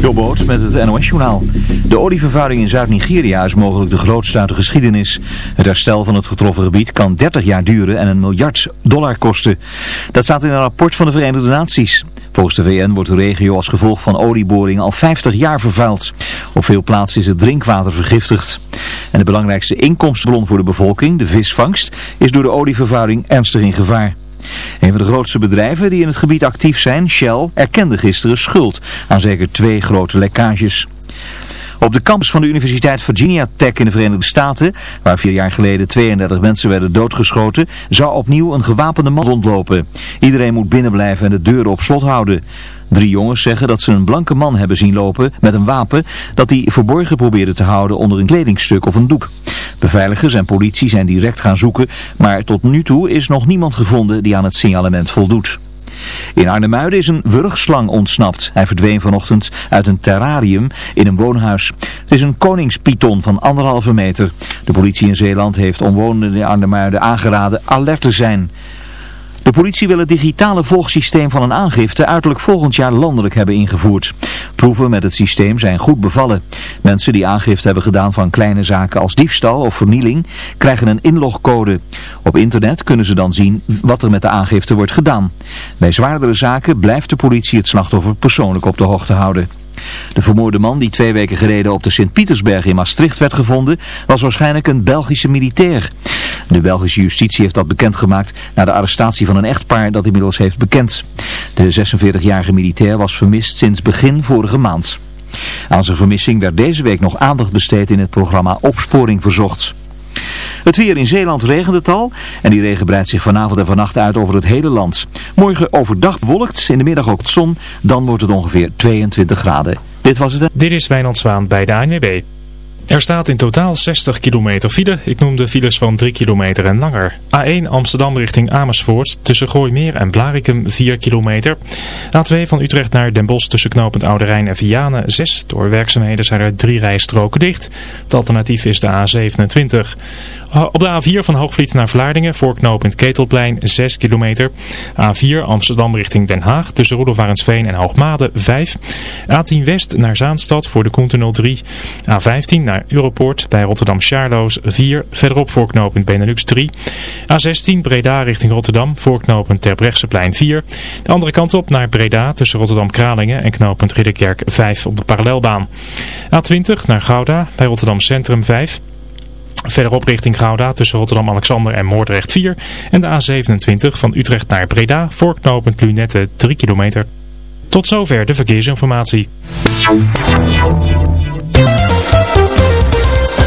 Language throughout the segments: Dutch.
Jobboot met het NOS-journaal. De olievervuiling in Zuid-Nigeria is mogelijk de grootste uit de geschiedenis. Het herstel van het getroffen gebied kan 30 jaar duren en een miljard dollar kosten. Dat staat in een rapport van de Verenigde Naties. Volgens de VN wordt de regio als gevolg van olieboringen al 50 jaar vervuild. Op veel plaatsen is het drinkwater vergiftigd. En de belangrijkste inkomstenbron voor de bevolking, de visvangst, is door de olievervuiling ernstig in gevaar. Een van de grootste bedrijven die in het gebied actief zijn, Shell, erkende gisteren schuld aan zeker twee grote lekkages. Op de campus van de Universiteit Virginia Tech in de Verenigde Staten, waar vier jaar geleden 32 mensen werden doodgeschoten, zou opnieuw een gewapende man rondlopen. Iedereen moet binnenblijven en de deuren op slot houden. Drie jongens zeggen dat ze een blanke man hebben zien lopen met een wapen dat hij verborgen probeerde te houden onder een kledingstuk of een doek. Beveiligers en politie zijn direct gaan zoeken, maar tot nu toe is nog niemand gevonden die aan het signalement voldoet. In Arnhemuiden is een wurgslang ontsnapt. Hij verdween vanochtend uit een terrarium in een woonhuis. Het is een koningspython van anderhalve meter. De politie in Zeeland heeft omwonenden in Arnhemuiden aangeraden alert te zijn. De politie wil het digitale volgsysteem van een aangifte uiterlijk volgend jaar landelijk hebben ingevoerd. Proeven met het systeem zijn goed bevallen. Mensen die aangifte hebben gedaan van kleine zaken als diefstal of vernieling krijgen een inlogcode. Op internet kunnen ze dan zien wat er met de aangifte wordt gedaan. Bij zwaardere zaken blijft de politie het slachtoffer persoonlijk op de hoogte houden. De vermoorde man die twee weken geleden op de Sint-Pietersberg in Maastricht werd gevonden, was waarschijnlijk een Belgische militair. De Belgische justitie heeft dat bekendgemaakt na de arrestatie van een echtpaar dat inmiddels heeft bekend. De 46-jarige militair was vermist sinds begin vorige maand. Aan zijn vermissing werd deze week nog aandacht besteed in het programma Opsporing Verzocht. Het weer in Zeeland regent het al en die regen breidt zich vanavond en vannacht uit over het hele land. Morgen overdag bewolkt, in de middag ook zon, dan wordt het ongeveer 22 graden. Dit was het. Dit is Wijnand Zwaan bij de ANWB. Er staat in totaal 60 kilometer file. Ik noem de files van 3 kilometer en langer. A1 Amsterdam richting Amersfoort tussen Gooimeer en Blarikum 4 kilometer. A2 van Utrecht naar Den Bosch tussen knooppunt Oude Rijn en Vianen 6. Door werkzaamheden zijn er drie rijstroken dicht. Het alternatief is de A27. Op de A4 van Hoogvliet naar Vlaardingen voor knooppunt Ketelplein 6 kilometer. A4 Amsterdam richting Den Haag tussen Roelofarensveen en Hoogmade 5. A10 West naar Zaanstad voor de Koentunnel 3. A15 naar Europoort bij Rotterdam Charloes 4. Verderop voor knooppunt Benelux 3. A16 Breda richting Rotterdam voor knooppunt Terbrechtseplein 4. De andere kant op naar Breda tussen Rotterdam Kralingen en knooppunt Ridderkerk 5 op de parallelbaan. A20 naar Gouda bij Rotterdam Centrum 5. Verderop richting Gouda tussen Rotterdam-Alexander en Moordrecht 4. En de A27 van Utrecht naar Breda voor knooppunt Lunette 3 kilometer. Tot zover de verkeersinformatie.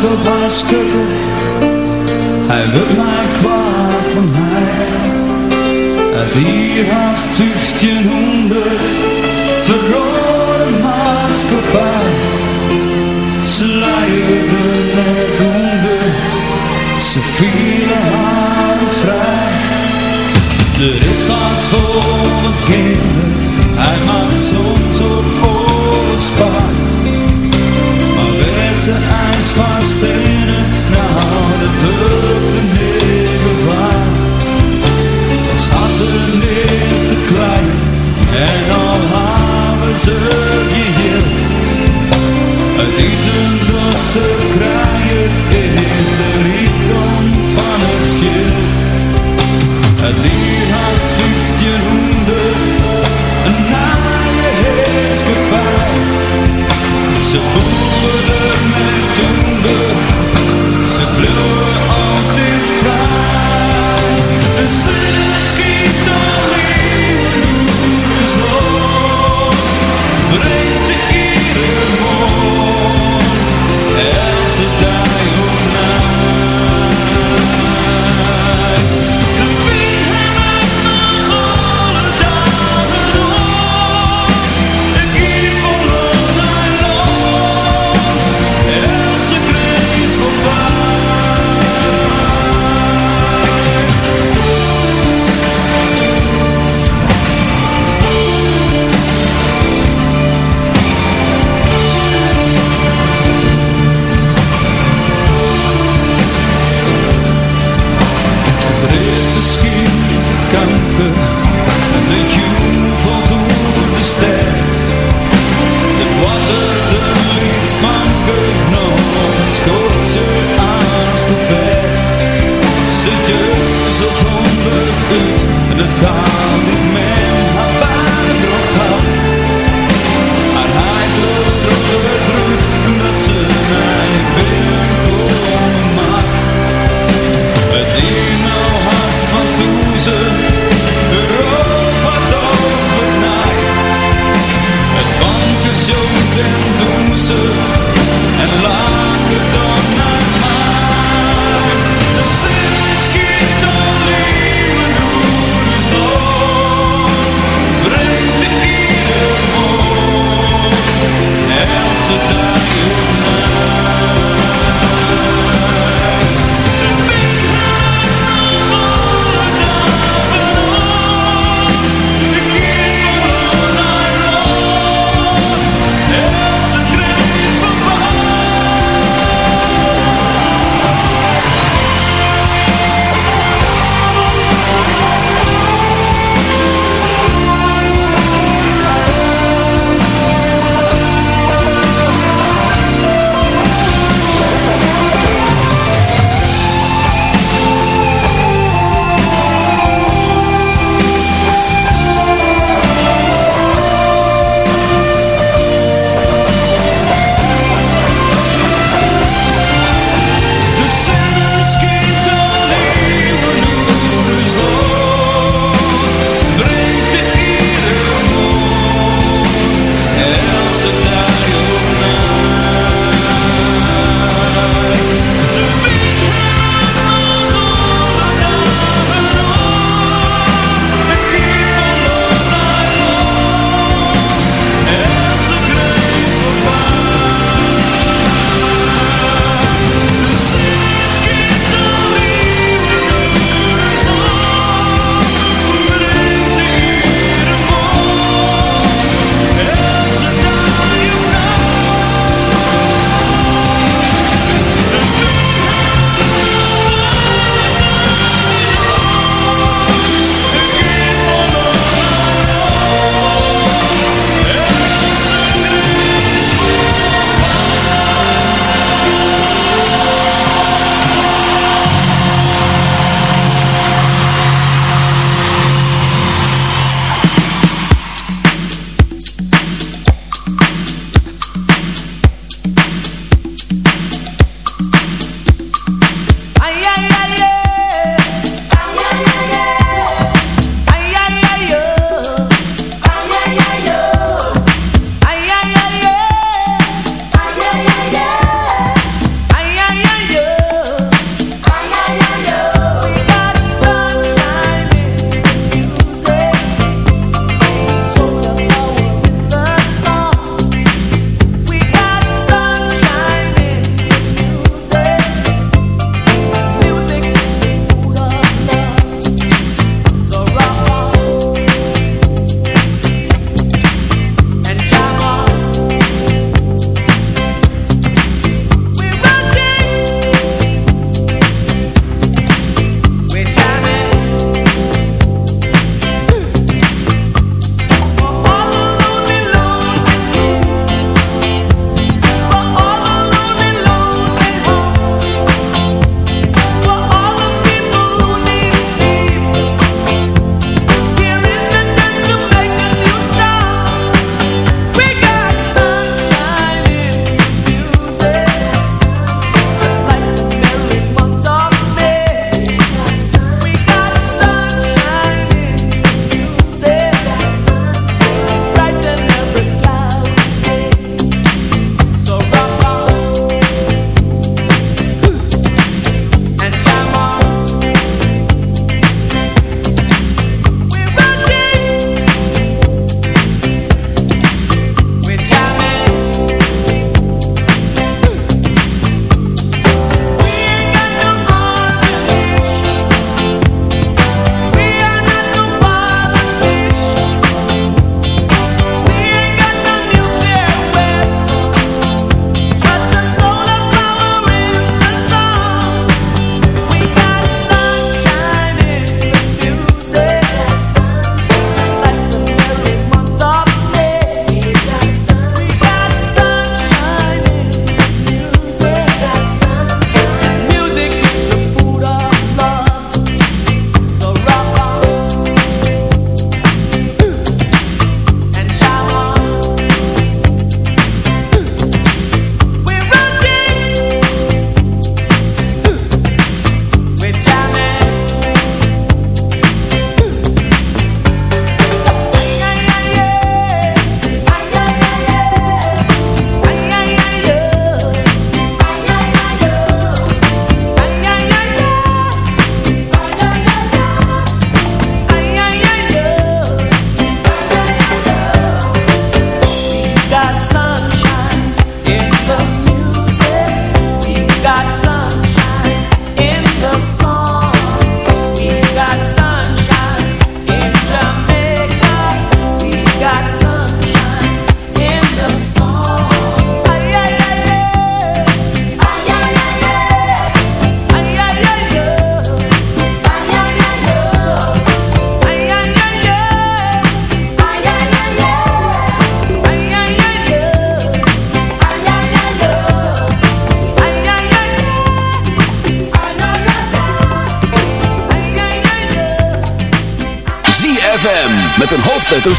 Hand op haar schutte, hij wil mij kwaad en heid. Het hier haast 1500 verrode maatschappij. Ze leiden net onder, ze vielen haar vrij. Er is wat voor een kinder, eten ze krijgen is de rijkdom van het veld. Het hier haast 1500, een naaie heerskepaar. Ze boeren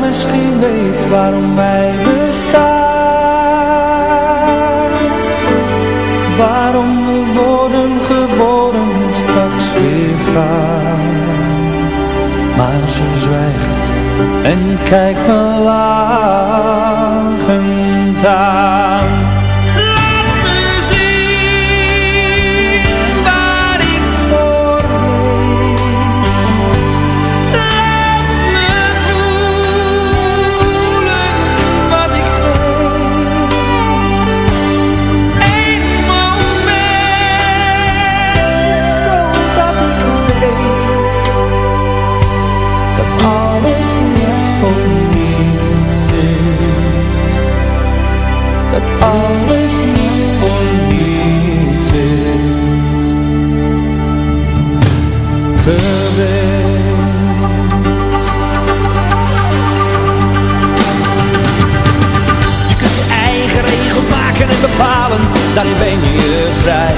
Misschien weet waarom wij daarin ben je vrij.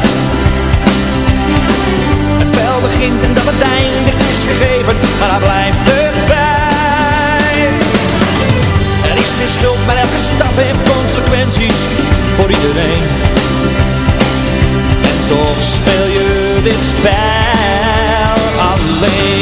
Het spel begint en dat het eindigt is gegeven, maar daar blijft erbij. Er is geen schuld, maar elke stap heeft consequenties voor iedereen. En toch speel je dit spel alleen.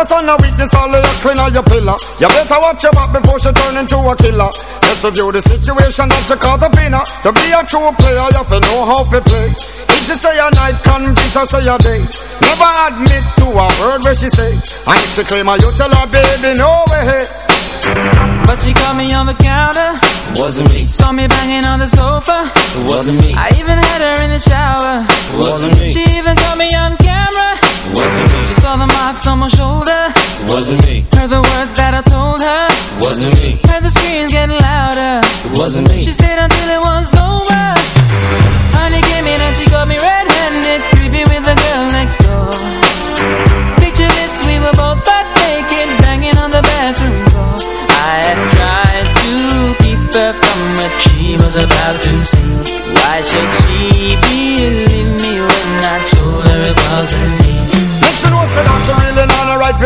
a son of witness all of your clean on your pillar. You better watch your back before she turn into a killer. Just review the situation that you caught up in her To be a true player, you have to know how to play. If she say a night, convince her say a day. Never admit to a word where she say. And if she claim her, you tell her, baby, no way. But she caught me on the counter. Wasn't me. Saw me banging on the sofa. Wasn't me. I even had her in the shower. Wasn't me. She even caught me on camera Wasn't me. She saw the marks on my shoulder Wasn't me. Heard the words that I told her Wasn't me.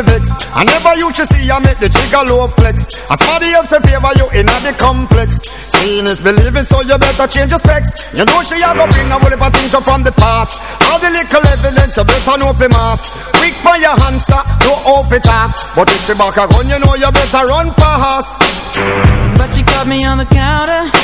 Vex I never used to see her make the trigger low flex. I As somebody else favor you in the complex. Seeing is believing so you better change your specs. You know she a go bring a whole heap of things up from the past. All the little evidence you better know for mass. Quick by your answer, no off it up But if she back a gun you know you better run fast. But she caught me on the counter